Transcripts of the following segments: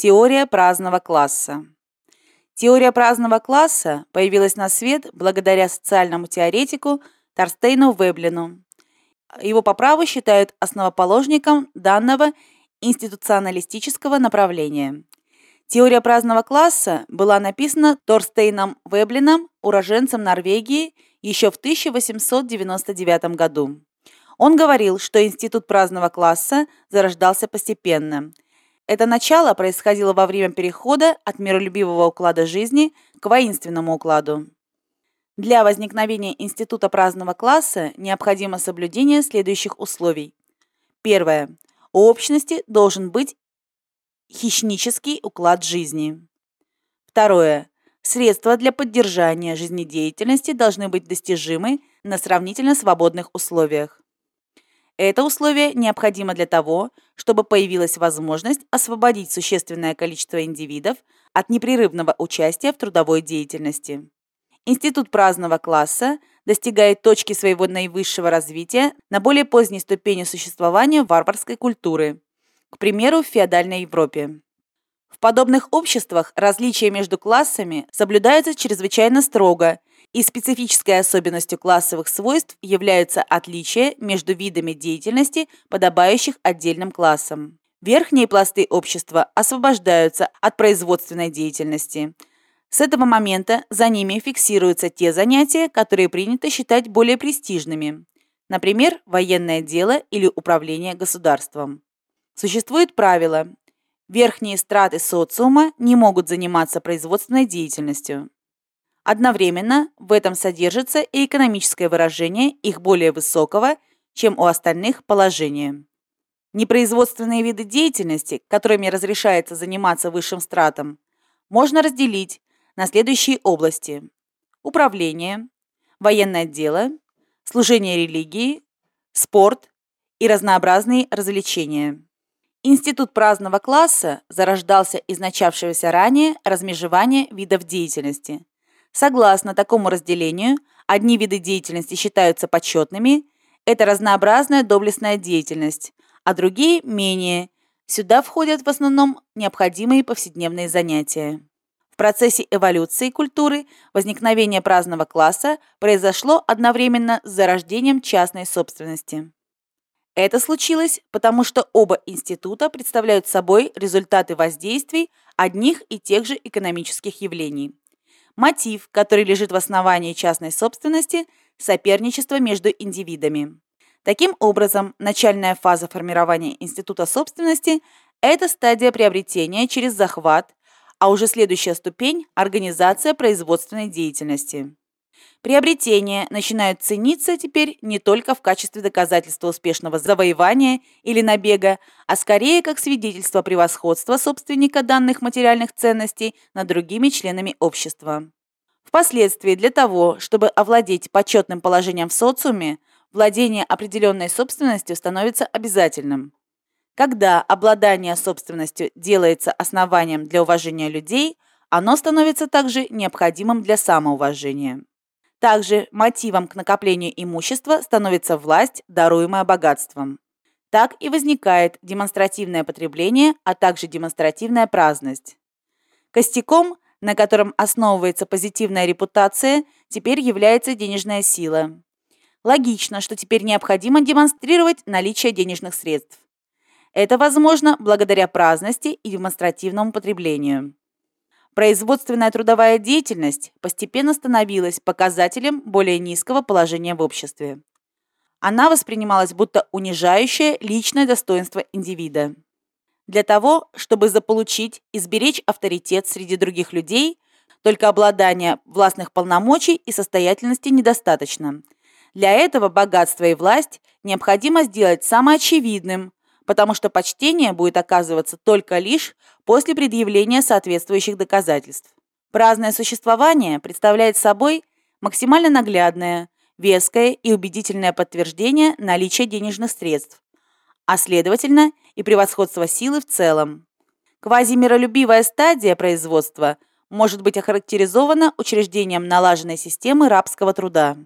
Теория праздного класса. Теория праздного класса появилась на свет благодаря социальному теоретику Торстейну Веблину. Его по праву считают основоположником данного институционалистического направления. Теория праздного класса была написана Торстейном Веблином, уроженцем Норвегии, еще в 1899 году. Он говорил, что институт праздного класса зарождался постепенно. Это начало происходило во время перехода от миролюбивого уклада жизни к воинственному укладу. Для возникновения института праздного класса необходимо соблюдение следующих условий. Первое. У общности должен быть хищнический уклад жизни. Второе. Средства для поддержания жизнедеятельности должны быть достижимы на сравнительно свободных условиях. Это условие необходимо для того, чтобы появилась возможность освободить существенное количество индивидов от непрерывного участия в трудовой деятельности. Институт праздного класса достигает точки своего наивысшего развития на более поздней ступени существования варварской культуры – к примеру, в феодальной Европе. В подобных обществах различия между классами соблюдаются чрезвычайно строго, и специфической особенностью классовых свойств являются отличия между видами деятельности, подобающих отдельным классам. Верхние пласты общества освобождаются от производственной деятельности. С этого момента за ними фиксируются те занятия, которые принято считать более престижными, например, военное дело или управление государством. Существует правило – верхние страты социума не могут заниматься производственной деятельностью. Одновременно в этом содержится и экономическое выражение их более высокого, чем у остальных, положения. Непроизводственные виды деятельности, которыми разрешается заниматься высшим стратам, можно разделить на следующие области – управление, военное дело, служение религии, спорт и разнообразные развлечения. Институт праздного класса зарождался из начавшегося ранее размежевания видов деятельности. Согласно такому разделению, одни виды деятельности считаются почетными – это разнообразная доблестная деятельность, а другие – менее. Сюда входят в основном необходимые повседневные занятия. В процессе эволюции культуры возникновение праздного класса произошло одновременно с зарождением частной собственности. Это случилось, потому что оба института представляют собой результаты воздействий одних и тех же экономических явлений. Мотив, который лежит в основании частной собственности – соперничество между индивидами. Таким образом, начальная фаза формирования института собственности – это стадия приобретения через захват, а уже следующая ступень – организация производственной деятельности. Приобретения начинают цениться теперь не только в качестве доказательства успешного завоевания или набега, а скорее как свидетельство превосходства собственника данных материальных ценностей над другими членами общества. Впоследствии для того, чтобы овладеть почетным положением в социуме, владение определенной собственностью становится обязательным. Когда обладание собственностью делается основанием для уважения людей, оно становится также необходимым для самоуважения. Также мотивом к накоплению имущества становится власть, даруемая богатством. Так и возникает демонстративное потребление, а также демонстративная праздность. Костяком, на котором основывается позитивная репутация, теперь является денежная сила. Логично, что теперь необходимо демонстрировать наличие денежных средств. Это возможно благодаря праздности и демонстративному потреблению. Производственная трудовая деятельность постепенно становилась показателем более низкого положения в обществе. Она воспринималась будто унижающее личное достоинство индивида. Для того, чтобы заполучить и сберечь авторитет среди других людей, только обладание властных полномочий и состоятельности недостаточно. Для этого богатство и власть необходимо сделать самоочевидным, потому что почтение будет оказываться только лишь после предъявления соответствующих доказательств. Праздное существование представляет собой максимально наглядное, веское и убедительное подтверждение наличия денежных средств, а следовательно и превосходства силы в целом. Квазимиролюбивая стадия производства может быть охарактеризована учреждением налаженной системы рабского труда.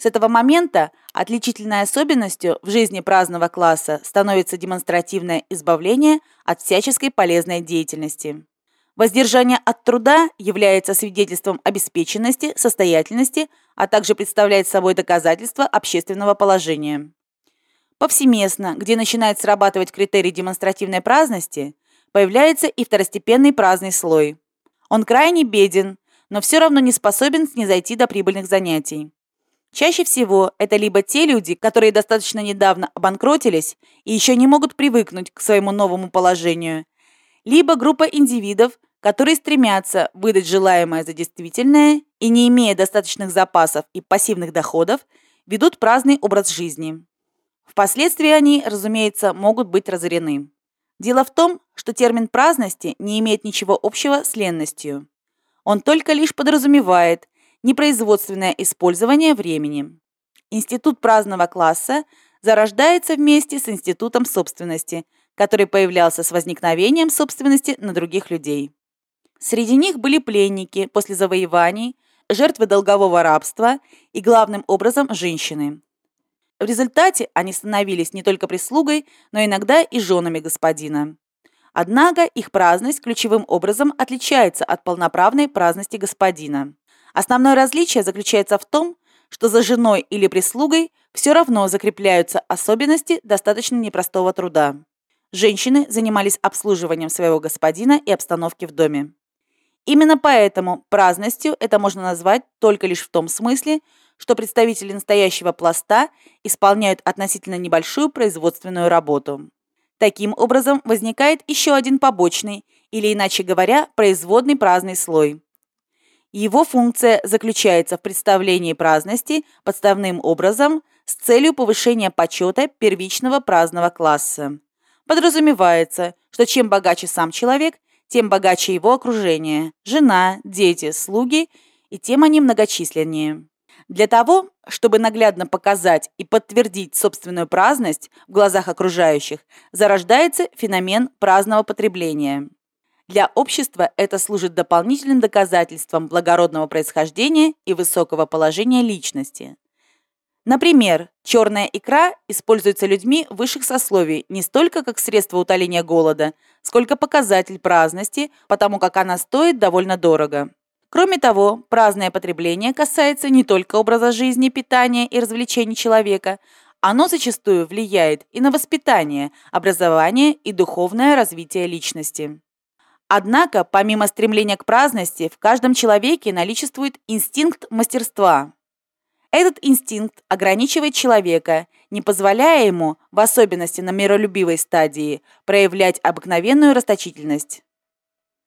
С этого момента отличительной особенностью в жизни праздного класса становится демонстративное избавление от всяческой полезной деятельности. Воздержание от труда является свидетельством обеспеченности, состоятельности, а также представляет собой доказательство общественного положения. Повсеместно, где начинает срабатывать критерий демонстративной праздности, появляется и второстепенный праздный слой. Он крайне беден, но все равно не способен снизойти до прибыльных занятий. Чаще всего это либо те люди, которые достаточно недавно обанкротились и еще не могут привыкнуть к своему новому положению, либо группа индивидов, которые стремятся выдать желаемое за действительное и, не имея достаточных запасов и пассивных доходов, ведут праздный образ жизни. Впоследствии они, разумеется, могут быть разорены. Дело в том, что термин праздности не имеет ничего общего с ленностью. Он только лишь подразумевает непроизводственное использование времени. Институт праздного класса зарождается вместе с институтом собственности, который появлялся с возникновением собственности на других людей. Среди них были пленники после завоеваний, жертвы долгового рабства и, главным образом, женщины. В результате они становились не только прислугой, но иногда и женами господина. Однако их праздность ключевым образом отличается от полноправной праздности господина. Основное различие заключается в том, что за женой или прислугой все равно закрепляются особенности достаточно непростого труда. Женщины занимались обслуживанием своего господина и обстановки в доме. Именно поэтому праздностью это можно назвать только лишь в том смысле, что представители настоящего пласта исполняют относительно небольшую производственную работу. Таким образом, возникает еще один побочный, или иначе говоря, производный праздный слой. Его функция заключается в представлении праздности подставным образом с целью повышения почета первичного праздного класса. Подразумевается, что чем богаче сам человек, тем богаче его окружение – жена, дети, слуги, и тем они многочисленнее. Для того, чтобы наглядно показать и подтвердить собственную праздность в глазах окружающих, зарождается феномен праздного потребления. Для общества это служит дополнительным доказательством благородного происхождения и высокого положения личности. Например, черная икра используется людьми высших сословий не столько как средство утоления голода, сколько показатель праздности, потому как она стоит довольно дорого. Кроме того, праздное потребление касается не только образа жизни, питания и развлечений человека, оно зачастую влияет и на воспитание, образование и духовное развитие личности. Однако, помимо стремления к праздности, в каждом человеке наличествует инстинкт мастерства – этот инстинкт ограничивает человека, не позволяя ему, в особенности на миролюбивой стадии, проявлять обыкновенную расточительность.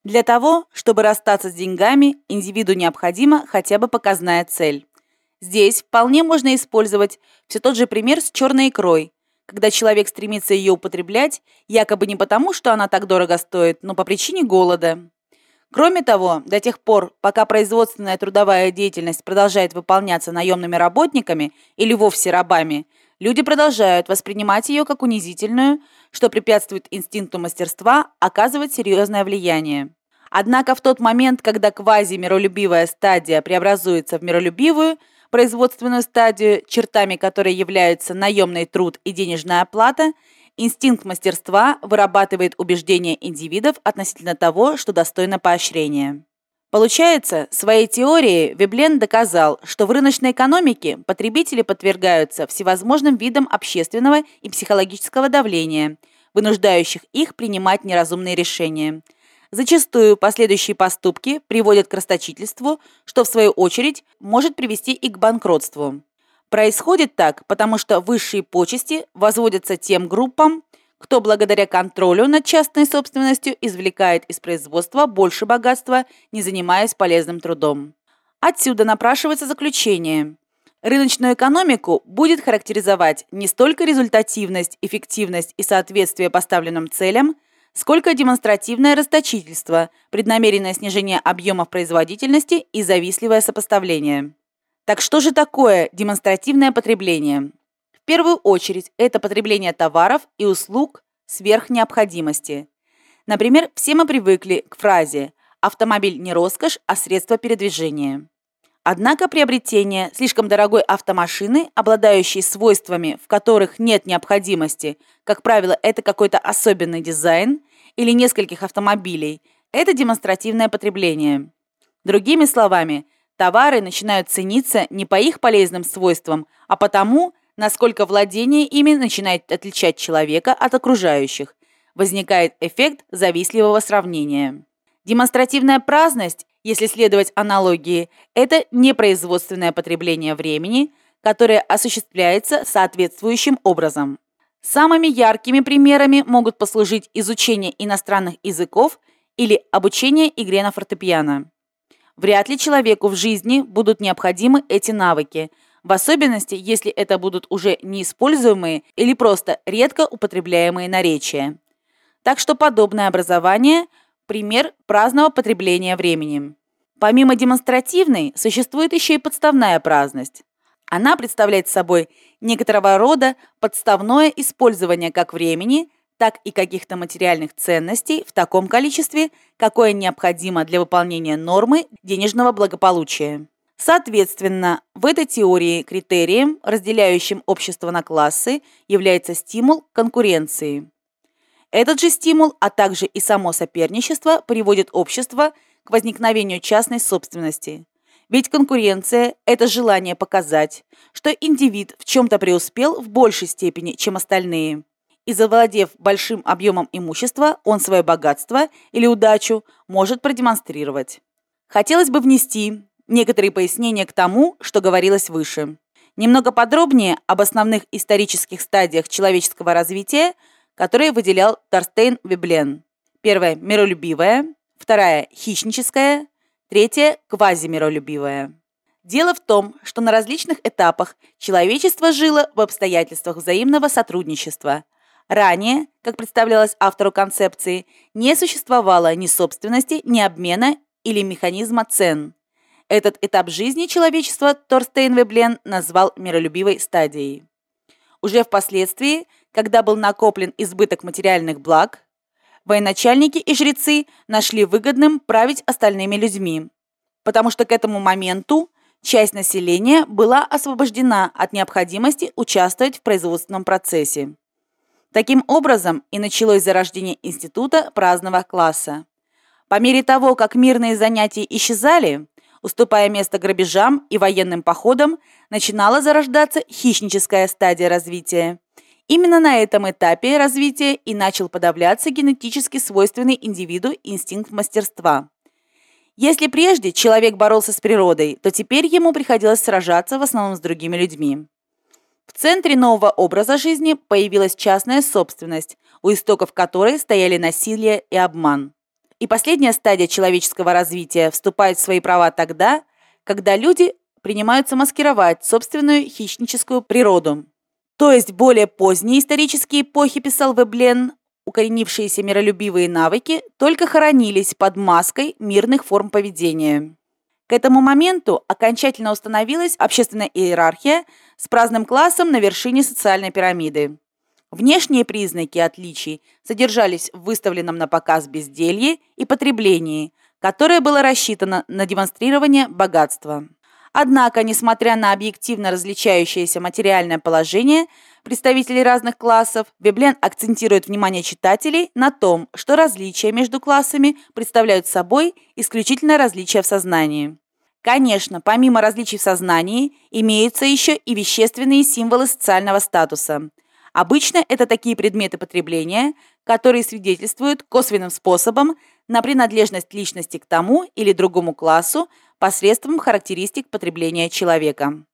Для того, чтобы расстаться с деньгами, индивиду необходима хотя бы показная цель. Здесь вполне можно использовать все тот же пример с черной икрой, когда человек стремится ее употреблять, якобы не потому, что она так дорого стоит, но по причине голода. Кроме того, до тех пор, пока производственная трудовая деятельность продолжает выполняться наемными работниками или вовсе рабами, люди продолжают воспринимать ее как унизительную, что препятствует инстинкту мастерства оказывать серьезное влияние. Однако в тот момент, когда квази-миролюбивая стадия преобразуется в миролюбивую, производственную стадию, чертами которой являются наемный труд и денежная оплата – Инстинкт мастерства вырабатывает убеждения индивидов относительно того, что достойно поощрения. Получается, своей теорией Веблен доказал, что в рыночной экономике потребители подвергаются всевозможным видам общественного и психологического давления, вынуждающих их принимать неразумные решения. Зачастую последующие поступки приводят к расточительству, что в свою очередь может привести и к банкротству. Происходит так, потому что высшие почести возводятся тем группам, кто благодаря контролю над частной собственностью извлекает из производства больше богатства, не занимаясь полезным трудом. Отсюда напрашивается заключение. Рыночную экономику будет характеризовать не столько результативность, эффективность и соответствие поставленным целям, сколько демонстративное расточительство, преднамеренное снижение объемов производительности и завистливое сопоставление. Так что же такое демонстративное потребление? В первую очередь, это потребление товаров и услуг сверх необходимости. Например, все мы привыкли к фразе «автомобиль не роскошь, а средство передвижения». Однако приобретение слишком дорогой автомашины, обладающей свойствами, в которых нет необходимости, как правило, это какой-то особенный дизайн, или нескольких автомобилей, это демонстративное потребление. Другими словами, товары начинают цениться не по их полезным свойствам, а потому, насколько владение ими начинает отличать человека от окружающих. Возникает эффект завистливого сравнения. Демонстративная праздность если следовать аналогии, это непроизводственное потребление времени, которое осуществляется соответствующим образом. Самыми яркими примерами могут послужить изучение иностранных языков или обучение игре на фортепиано. Вряд ли человеку в жизни будут необходимы эти навыки, в особенности, если это будут уже неиспользуемые или просто редко употребляемые наречия. Так что подобное образование – Пример праздного потребления времени. Помимо демонстративной, существует еще и подставная праздность. Она представляет собой некоторого рода подставное использование как времени, так и каких-то материальных ценностей в таком количестве, какое необходимо для выполнения нормы денежного благополучия. Соответственно, в этой теории критерием, разделяющим общество на классы, является стимул конкуренции. Этот же стимул, а также и само соперничество приводит общество к возникновению частной собственности. Ведь конкуренция – это желание показать, что индивид в чем-то преуспел в большей степени, чем остальные. И завладев большим объемом имущества, он свое богатство или удачу может продемонстрировать. Хотелось бы внести некоторые пояснения к тому, что говорилось выше. Немного подробнее об основных исторических стадиях человеческого развития – которые выделял Торстейн Веблен. Первая – миролюбивая, вторая – хищническая, третья – квазимиролюбивая. Дело в том, что на различных этапах человечество жило в обстоятельствах взаимного сотрудничества. Ранее, как представлялось автору концепции, не существовало ни собственности, ни обмена или механизма цен. Этот этап жизни человечества Торстейн Веблен назвал миролюбивой стадией. Уже впоследствии – когда был накоплен избыток материальных благ, военачальники и жрецы нашли выгодным править остальными людьми, потому что к этому моменту часть населения была освобождена от необходимости участвовать в производственном процессе. Таким образом и началось зарождение института праздного класса. По мере того, как мирные занятия исчезали, уступая место грабежам и военным походам, начинала зарождаться хищническая стадия развития. Именно на этом этапе развития и начал подавляться генетически свойственный индивиду инстинкт мастерства. Если прежде человек боролся с природой, то теперь ему приходилось сражаться в основном с другими людьми. В центре нового образа жизни появилась частная собственность, у истоков которой стояли насилие и обман. И последняя стадия человеческого развития вступает в свои права тогда, когда люди принимаются маскировать собственную хищническую природу. То есть более поздние исторические эпохи, писал Веблен, укоренившиеся миролюбивые навыки только хоронились под маской мирных форм поведения. К этому моменту окончательно установилась общественная иерархия с праздным классом на вершине социальной пирамиды. Внешние признаки отличий содержались в выставленном на показ безделье и потреблении, которое было рассчитано на демонстрирование богатства. Однако, несмотря на объективно различающееся материальное положение представителей разных классов, Веблен акцентирует внимание читателей на том, что различия между классами представляют собой исключительно различия в сознании. Конечно, помимо различий в сознании, имеются еще и вещественные символы социального статуса. Обычно это такие предметы потребления, которые свидетельствуют косвенным способом на принадлежность личности к тому или другому классу посредством характеристик потребления человека.